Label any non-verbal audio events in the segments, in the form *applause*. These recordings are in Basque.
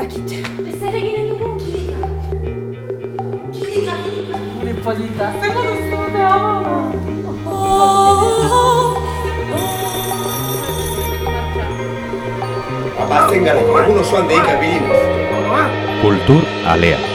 dakit. Zer eginen dugu kilika. Kilika, kilika. Gure polita, zer duzu da? Abazen gara, egun osoan deika bilinez. Kultur Alea.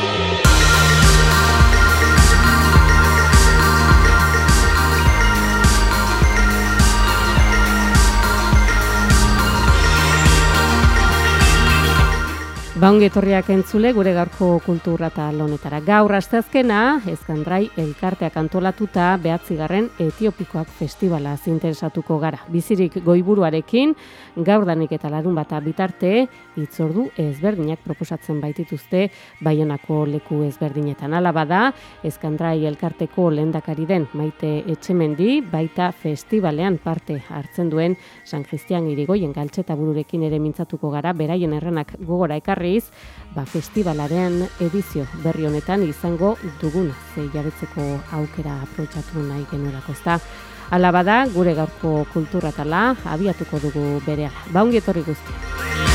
Baungi etorriak entzule gure gaurko kultura eta lonetara. Gaur asteazkena, ezkandrai elkarteak antolatuta behatzigarren etiopikoak festivala zinteresatuko gara. Bizirik goiburuarekin, gaur danik eta larun bata bitarte, itzordu ezberdinak proposatzen baitituzte baionako leku ezberdinetan. Hala bada, ezkandrai elkarteko lehendakari den maite etxemendi, baita festivalean parte hartzen duen San Cristian irigoien galtzeta bururekin ere mintzatuko gara, beraien erranak gogora ekarri berriz, ba, festivalaren edizio berri honetan izango dugun ze jabetzeko aukera aprobetxatu nahi genuelako ezta. Hala bada, gure gaurko kulturatala abiatuko dugu berehala. Ba, ongi etorri guzti.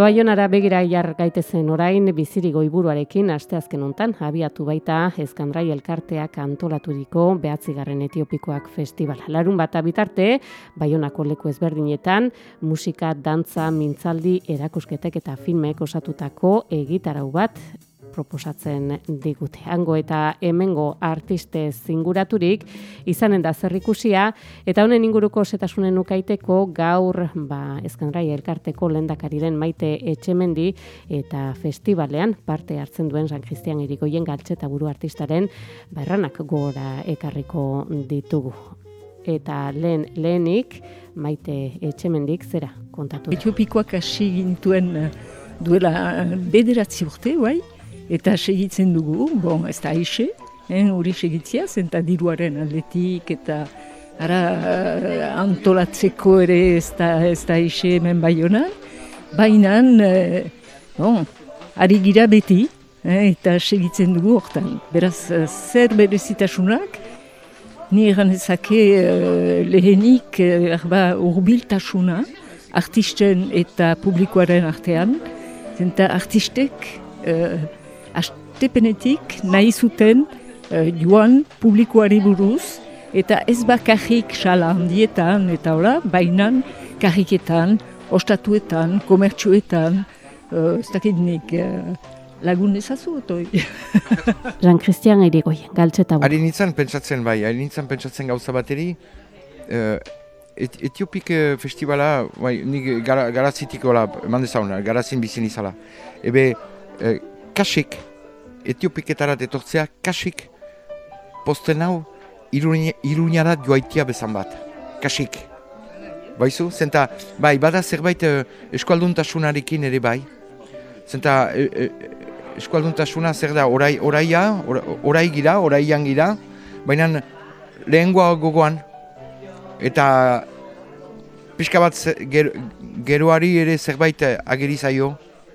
Babaionara begira jar gaitezen orain biziri goiburuarekin asteazken hontan abiatu baita Ezkandrai elkarteak antolaturiko behatzigarren etiopikoak festival. Larun bat bitarte Baionako leku ezberdinetan musika, dantza, mintzaldi, erakusketek eta filmek osatutako egitarau bat proposatzen digute. Hango eta hemengo artiste zinguraturik izanen da zerrikusia eta honen inguruko setasunen ukaiteko gaur ba, ezkanrai elkarteko lendakari den maite etxemendi eta festivalean parte hartzen duen San Cristian Irigoien galtze eta buru artistaren berranak gora ekarriko ditugu. Eta lehen lehenik maite etxemendik zera kontatu. Etiopikoak hasi gintuen eh, duela bederatzi urte, bai? Eta segitzen dugu, bon, ez da eh, hori segitzia, zenta diruaren atletik, eta ara uh, antolatzeko ere ez da, ez da aixe hemen baionan, baina, uh, bon, ari gira beti, eh, eta segitzen dugu hortan. Beraz, uh, zer berezitasunak, ni egan ezake uh, lehenik uh, urbiltasuna, artisten eta publikoaren artean, zenta artistek, astepenetik nahi zuten uh, joan publikoari buruz, eta ez bakarrik sala handietan, eta ora, bainan karriketan, ostatuetan, komertsuetan, uh, ez dakit nik, uh, lagun ezazu, otoi. *laughs* Jean Christian Erigoi, galtzeta. Ari nintzen pentsatzen bai, ari nintzen pentsatzen gauza bateri, uh, et, Etiopik festivala, bai, nik garazitik gara eman dezauna, garazin bizin izala. Ebe, uh, kasik, etiopiketarat etortzea kasik posten hau iruñarat joaitia bezan bat. Kasik. Baizu? Zenta, bai, bada zerbait uh, eskualduntasunarekin ere bai. Zenta, uh, eskualduntasuna zer da, orai, oraia, orai gira, oraian gira, baina lehengoa gogoan. Eta pixka bat ger, geroari ere zerbait agerizaio,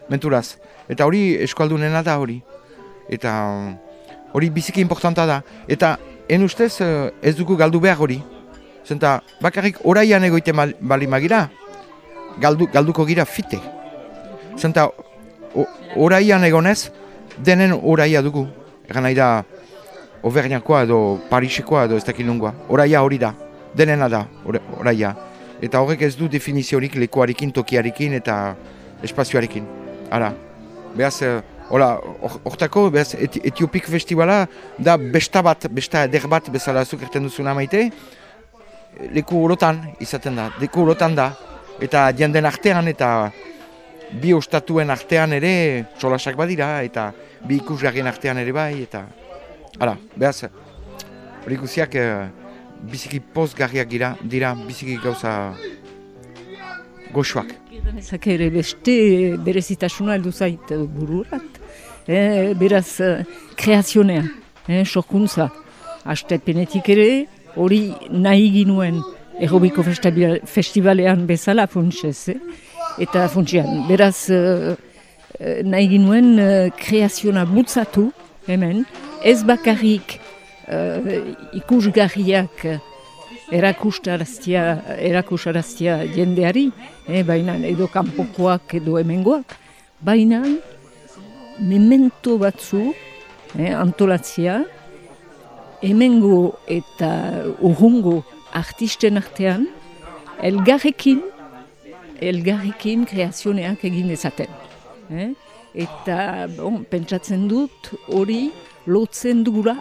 menturaz. Eta hori eskualdunena da hori eta hori biziki importanta da. Eta en ustez eh, ez dugu galdu behar hori. Zenta bakarrik oraian egoite bali magira, galdu, galduko gira fite. Zenta oraian egonez, denen oraia dugu. Egan nahi da, Overniakoa edo Parisekoa edo ez dakit nungoa. Oraia hori da, denena da oraia. Eta horrek ez du definiziorik lekuarekin, tokiarekin eta espazioarekin. Hala, behaz, eh, Hola, hortako, behaz, Etiopik festivala da besta bat, besta eder bat bezala zukerten duzuna maite, leku urotan izaten da, leku urotan da, eta jenden artean eta bi ostatuen artean ere solasak badira, eta bi ikusgarrien artean ere bai, eta hala, behaz, hori guziak eh, biziki pozgarriak dira, dira biziki gauza goxuak. Ezak ere beste berezitasuna heldu zait eh, bururat. Eh, beraz, eh, kreazionea, eh, sorkuntza. Astepenetik ere, hori nahi ginuen errobiko festivalean bezala funtsez. Eh? Eta funtsian, beraz, eh, nahi ginuen kreaziona bultzatu hemen, ez bakarrik eh, ikusgarriak erakustaraztia, erakustaraztia jendeari, eh, baina edo kanpokoak edo hemengoak, baina memento batzu eh, antolatzia, hemengo eta urrungo artisten artean, elgarrekin, elgarrekin kreazioneak egin dezaten. Eh? Eta bon, pentsatzen dut hori lotzen dugula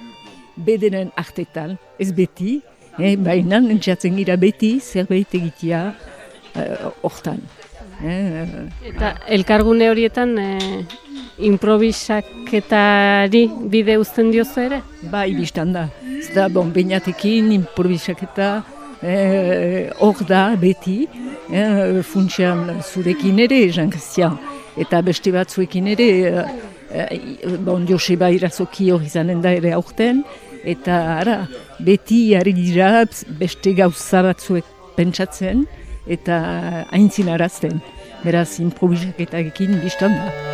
bederen artetan, ez beti, eh, baina entzatzen gira beti zerbait egitea eh, hortan. Eh, Eta elkargune horietan e, improvisaketari bide uzten diozu ere? bai, biztan da. Ez da, bon, bainatekin, improvisaketa, eh, hor da beti, eh, funtsian zurekin ere, Jean Christian, eta beste batzuekin ere, eh, eh, bon, Joseba irazoki hori izanen da ere aurten, eta ara, beti ari dira beste gauza batzuek pentsatzen, eta aintzinarazten. Beraz, improvisaketarekin biztan da.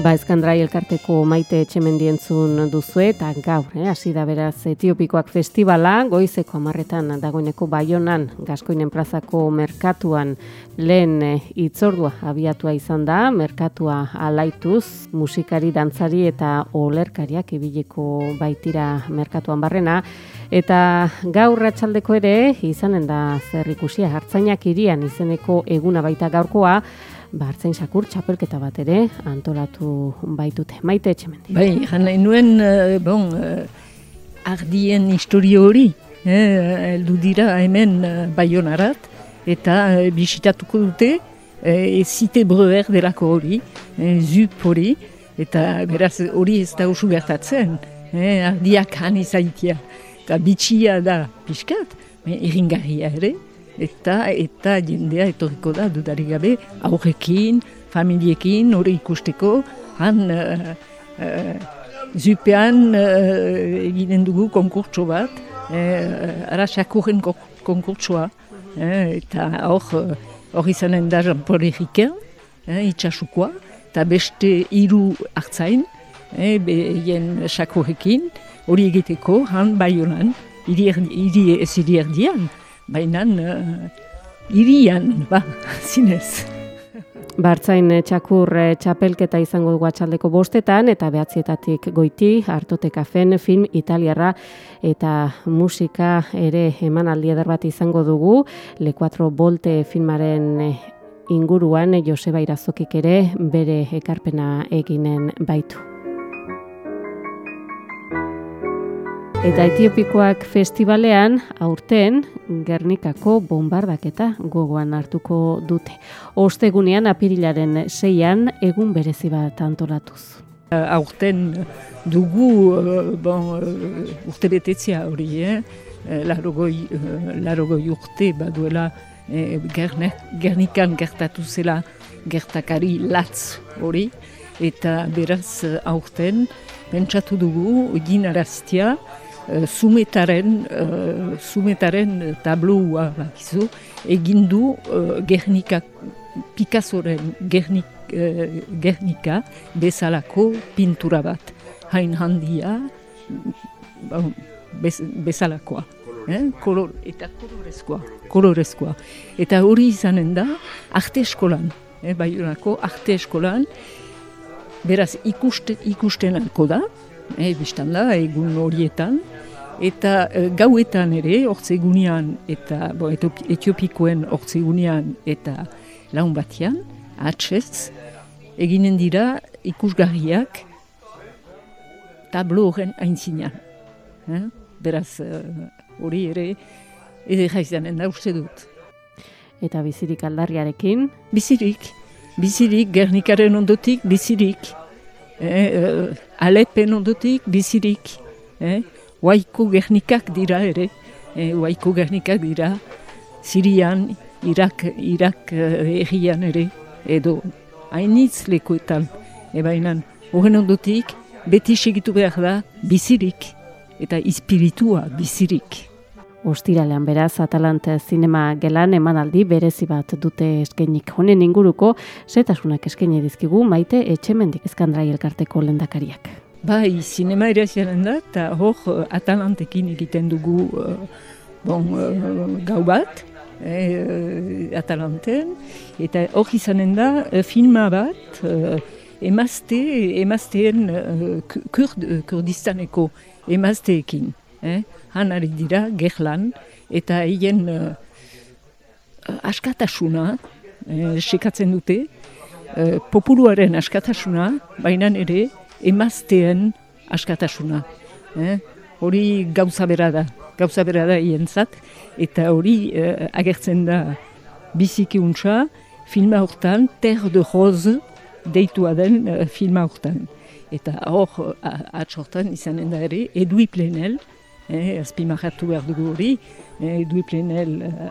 Ba, eskandrai elkarteko maite etxemendientzun duzu eta gaur, eh, hasi da beraz Etiopikoak festivala, goizeko amarretan dagoeneko baionan, Gaskoinen plazako merkatuan lehen eh, itzordua abiatua izan da, merkatua alaituz, musikari, dantzari eta olerkariak ibileko baitira merkatuan barrena, eta gaur ratxaldeko ere, izanen da zer ikusia, hartzainak irian izeneko eguna baita gaurkoa, ba, hartzain sakur txapelketa bat ere antolatu baitute. Maite etxemendi. Bai, jan nahi nuen, eh, bon, uh, ardien historio hori, eh, heldu dira hemen uh, baionarat, eta uh, bisitatuko dute, uh, zite breuer delako hori, eh, zup hori, eta beraz hori ez da oso gertatzen, eh, ardiak han izaitia, eta bitxia da pixkat, eh, iringarria ere, eta eta jendea etorriko da dudarik gabe aurrekin, familiekin, hori ikusteko, han uh, uh, zupean uh, eginen dugu konkurtso bat, uh, ara sakurren konkurtsoa, eh, eta hor uh, hor izanen da Erriken, eh, itxasukoa, eta beste hiru hartzain, eh, behien sakurrekin, hori egiteko, han baionan, hiri erdi- hiri ez hiri erdian, baina uh, hirian, ba, *laughs* zinez. Bartzain eh, txakur eh, txapelketa izango dugu atxaldeko bostetan eta behatzietatik goiti, hartote kafen, film italiarra eta musika ere emanaldi eder bat izango dugu. Le 4 Volte filmaren eh, inguruan eh, Joseba Irazokik ere bere ekarpena eginen baitu. Eta Etiopikoak festivalean aurten Gernikako bombardaketa gogoan hartuko dute. Ostegunean apirilaren seian egun berezi bat antolatuz. aurten dugu uh, bon, uh, urte betetzea hori, eh? Eh, Larogoi, larogoi urte baduela eh, Gernikan gertatu zela gertakari latz hori, eta beraz aurten pentsatu dugu ginaraztia uh, sumetaren, uh, sumetaren tabloua bakizu, egin du uh, Gernika, Picassoren Gernik, eh, Gernika bezalako pintura bat. Hain handia, ba, bez, bezalakoa. Eh? Kolor, eta kolorezkoa, kolorezkoa. Eta hori izanen da, arte eskolan, eh, Baionako arte eskolan, beraz ikuste, ikusten alko da, eh, biztan da, egun horietan, eta eh, gauetan ere, hortzegunean, eta bo, Etop- etiopikoen hortzegunean eta laun batean, atxez, eginen dira ikusgarriak tablo horren aintzinean. Eh? Beraz, eh, hori ere, edera izanen da uste dut. Eta bizirik aldarriarekin, Bizirik, bizirik, Gernikaren ondotik, bizirik. Eh, eh, Alepen ondotik, bizirik. Eh? Waiko gernikak dira ere, e, waiko gernikak dira, Sirian, Irak, Irak eh, errian ere, edo hainitz lekuetan. Ebainan, horren ondotik, beti segitu behar da, bizirik, eta espiritua bizirik. Ostiralean beraz, Atalante zinema gelan emanaldi berezi bat dute eskenik honen inguruko, setasunak eskaini dizkigu maite etxemendik eskandrai elkarteko lendakariak. Bai, sinema ere ziren da, eta hor eh, Atalantekin egiten dugu eh, bon, eh, gau bat, eh, Atalanten, eta hor izanen da filma bat, emazte, emazteen kurd, kurdistaneko emazteekin. Eh? Han ari dira, gerlan, eta hien eh, askatasuna, eh, sekatzen dute, eh, populuaren askatasuna, baina ere emazteen askatasuna. Eh? Hori gauza bera da, gauza bera da hientzat, eta hori eh, agertzen da biziki untsa, filma hortan, Terre de Rose deitua den eh, filma hortan. Eta hor, atxortan izanen da ere, Edui Plenel, eh, azpimarratu behar dugu hori, eh, Edui Plenel eh,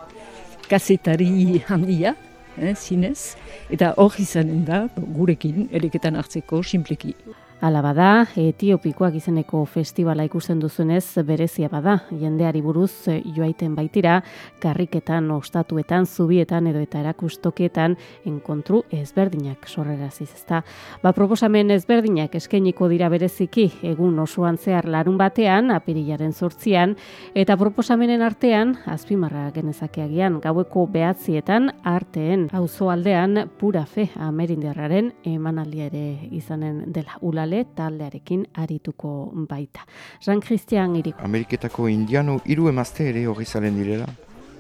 kasetari handia, eh, zinez, eta hor izanen da, gurekin, ereketan hartzeko, simpleki. Hala bada, etiopikoak izeneko festivala ikusten duzunez berezia bada, jendeari buruz eh, joaiten baitira, karriketan, ostatuetan, zubietan edo eta erakustokietan enkontru ezberdinak sorreraziz ezta. Ba proposamen ezberdinak eskainiko dira bereziki egun osoan zehar larun batean, apirilaren sortzian, eta proposamenen artean, azpimarra genezakeagian, gaueko behatzietan, arteen, auzo aldean, pura fe amerindiarraren emanaldia ere izanen dela ulale taldearekin arituko baita. Jean Christian Iriko. Ameriketako indiano hiru emazte ere hori zaren direla.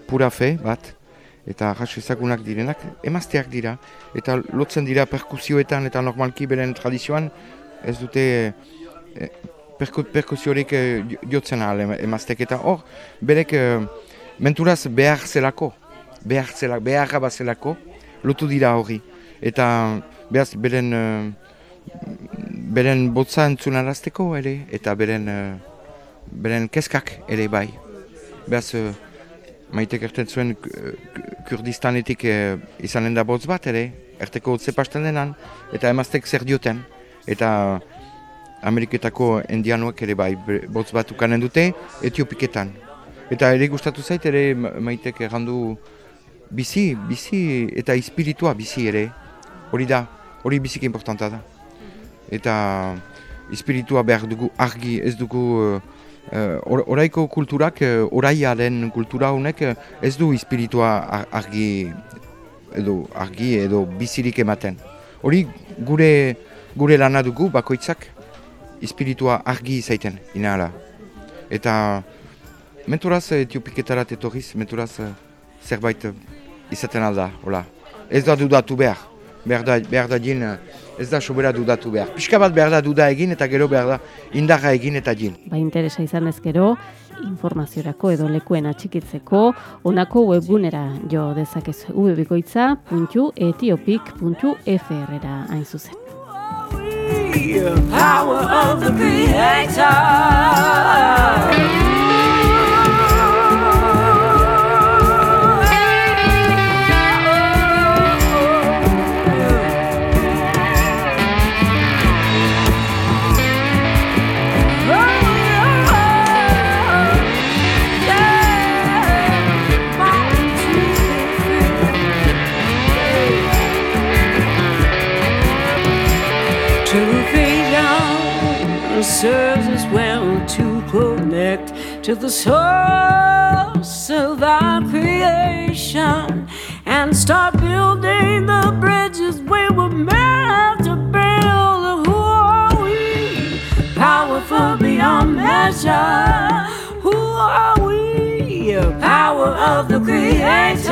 Pura fe bat, eta jaso ezagunak direnak, emazteak dira. Eta lotzen dira perkusioetan eta normalki beren tradizioan, ez dute eh, perku, perkusiorik eh, jotzen ahal em- emaztek. Eta hor, berek eh, menturaz behar zelako, behar zelako, beharra bat zelako, lotu dira hori. Eta behaz beren beren botza entzunarazteko ere, eta beren, eh, beren keskak ere bai. Behaz, uh, maitek erten zuen eh, Kurdistanetik uh, izanen da botz bat ere, erteko hotze pasten denan, eta emaztek zer dioten. Eta Ameriketako indianuek ere bai, botz bat ukanen dute, etiopiketan. Eta ere gustatu zait ere ma- maitek errandu bizi, bizi eta espiritua bizi ere. Hori da, hori biziki importanta da eta espiritua behar dugu argi, ez dugu uh, or, oraiko kulturak, uh, oraiaren kultura honek ez du espiritua ar- argi edo argi edo bizirik ematen. Hori gure gure lana dugu bakoitzak espiritua argi izaiten inahala. Eta menturaz etiopiketarat etorriz, menturaz zerbait izaten alda, hola. Ez da dudatu behar. Behar da, behar da din, ez da sobera dudatu behar. Pixka bat behar da duda egin eta gero behar da indarra egin eta din. Ba interesa izan ezkero, informaziorako edo lekuen atxikitzeko, honako webgunera jo dezakezu www.etiopik.fr-era hain zuzen. Power of the To to the source of our creation and start building the bridges we were meant to build. Who are we? Powerful beyond measure. Who are we? Power of the Creator.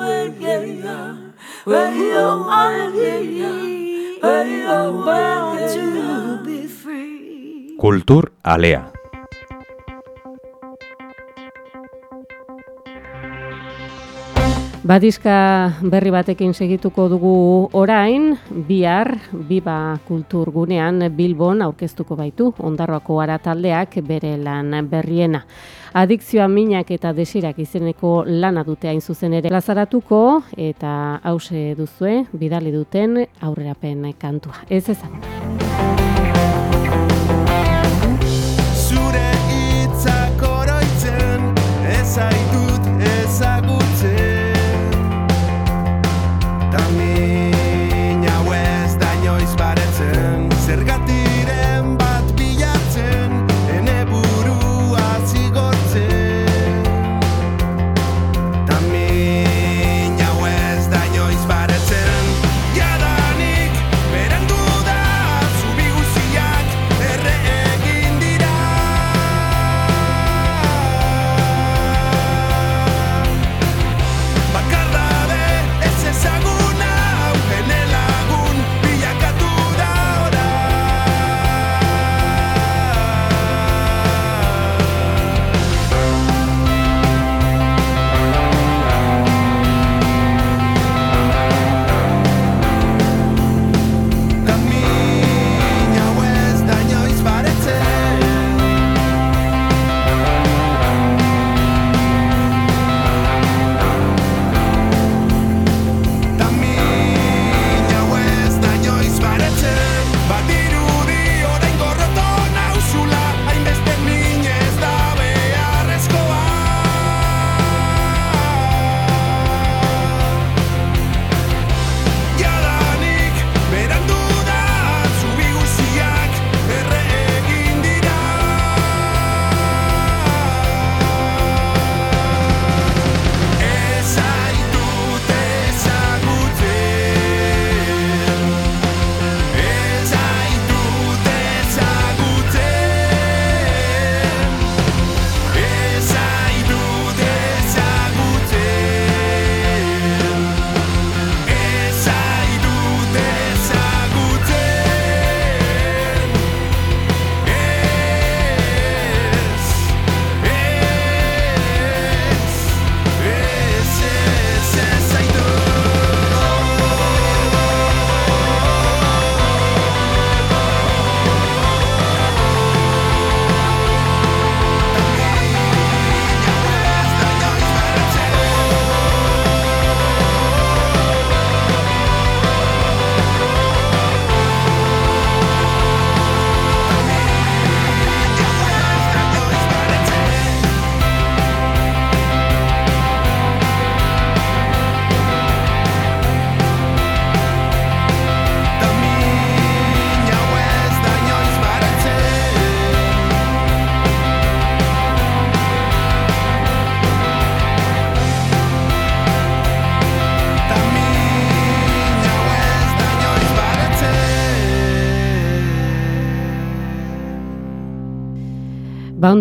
Algeria, Kultur alea. Badiska berri batekin segituko dugu orain, bihar, biba kulturgunean Bilbon aurkeztuko baitu, ondarroako ara taldeak bere lan berriena. Adikzioa minak eta desirak izeneko lana dute hain zuzen ere lazaratuko eta hause duzue bidali duten aurrerapen kantua. Ez ezan. Zure hitzak oroitzen ez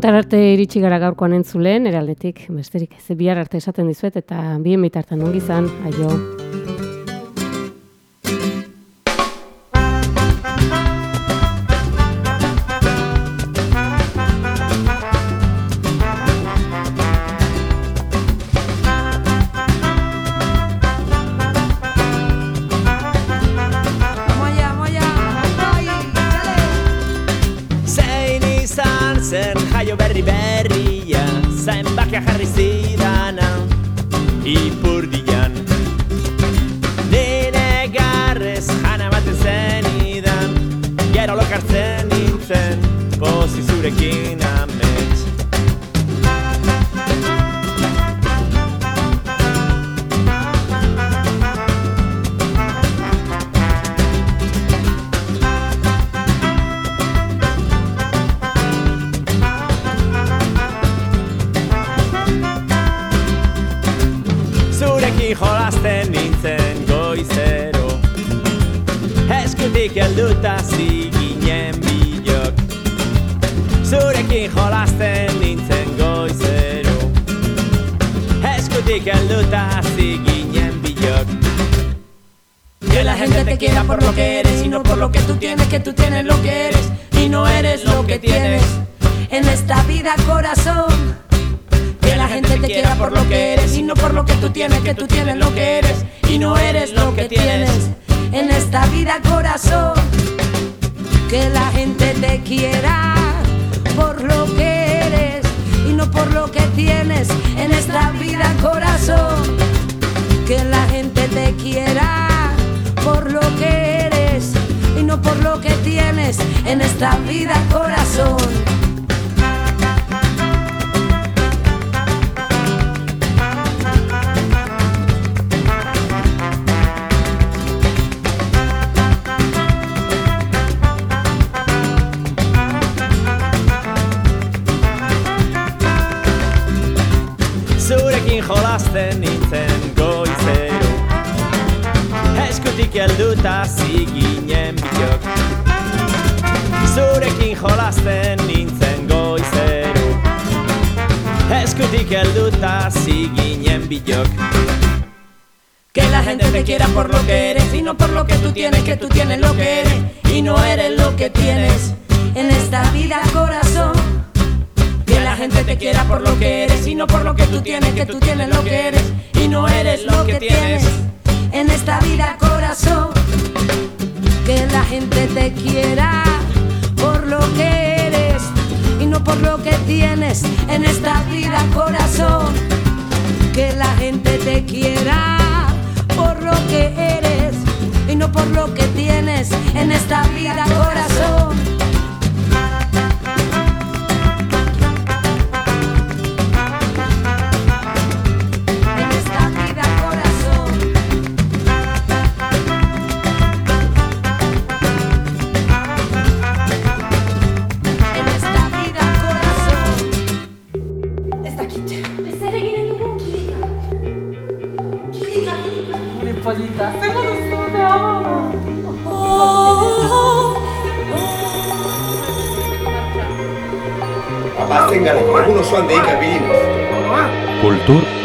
Bauntar arte iritsi gara gaurkoan entzulen, eraldetik, besterik ez bihar arte esaten dizuet, eta bien bitartan ongi izan, aio. Gente te quiera por lo que eres y no por lo que tú tienes, que tú tienes lo que eres y no eres lo que tienes. En esta vida, corazón, que la gente te quiera por lo que eres y no por lo que tú tienes, que tú tienes lo que eres y no eres lo que tienes. En esta vida, corazón, que la gente te quiera por lo que eres y no por lo que tienes. En esta vida, corazón, que la gente te quiera por lo que eres y no por lo que tienes. En esta vida, corazón. Zurekin Que la gente te quiera por lo que eres y no por lo que tú tienes, que tú tienes lo que eres y no eres lo que tienes. En esta vida, corazón, que la gente te quiera por lo que eres y no por lo que tú tienes, que tú tienes lo que eres y no eres lo que tienes. En esta vida, corazón, que la gente te quiera por lo que eres y no por lo que tienes. En esta vida, corazón, que la gente te quiera por lo que eres y no por lo que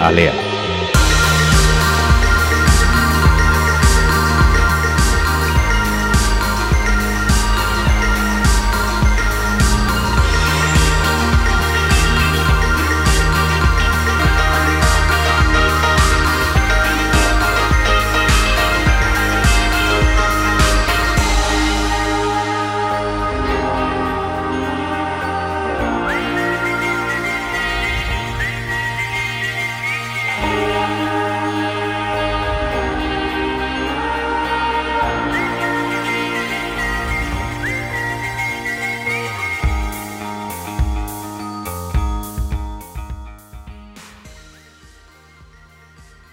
Alea.